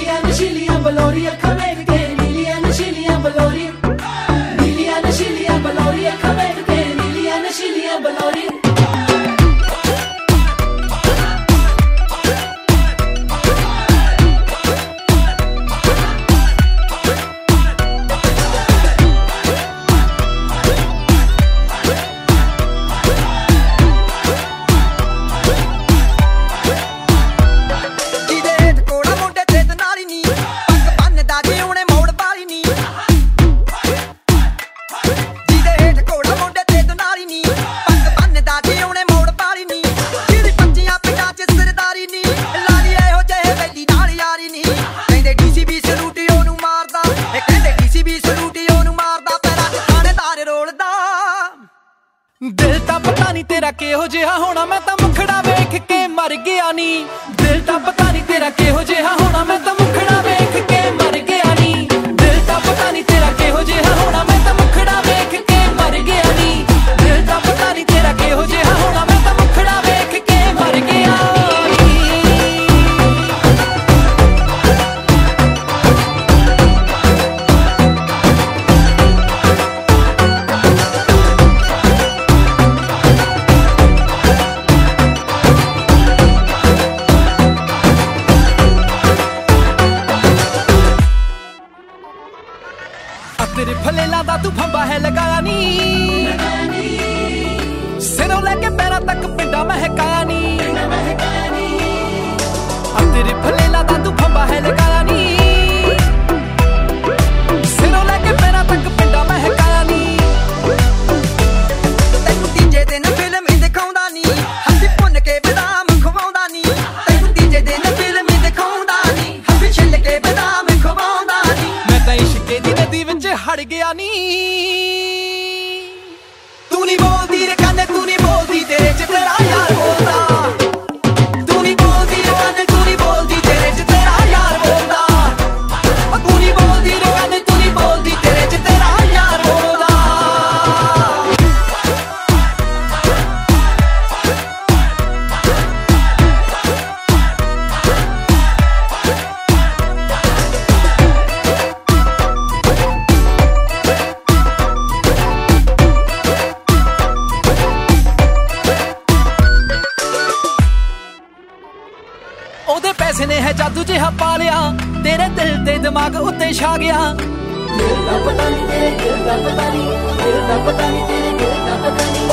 Cecilia, Machilia, Valoria, again ਦਿਲ ਤਾਂ ਪਤਾ ਨਹੀਂ ਤੇਰਾ ਕਿਹੋ ਜਿਹਾ ਹੋਣਾ, ਮੈਂ ਤਾਂ ਮੁਖੜਾ ਵੇਖ ਕੇ ਮਰ ਗਿਆ ਨਹੀਂ ਦਿਲ ਤਾਂ ਪਤਾ ਨਹੀਂ ਤੇਰਾ रास्ता तू फंबा है लगाया नहीं ਬੋਲਦੀ ਰਕਾਨੇ ਤੂੰ ਨਹੀਂ ਬੋਲਦੀ ਤੇਰੇ ਚ ਤੇਰਾ ਜਾਦੂ ਜਿਹਾ ਪਾ ਲਿਆ। ਤੇਰੇ ਦਿਲ ਤੇ ਦਿਮਾਗ ਉੱਤੇ ਛਾ ਗਿਆ। ਦਿਲ ਦਾ ਪਤਾ ਨਹੀਂ ਤੇਰੇ ਦਿਲ ਦਾ ਪਤਾ ਨਹੀਂ ਦਿਲ ਦਾ ਪਤਾ ਨਹੀਂ ਤੇਰੇ ਦਿਲ ਦਾ ਪਤਾ ਨਹੀਂ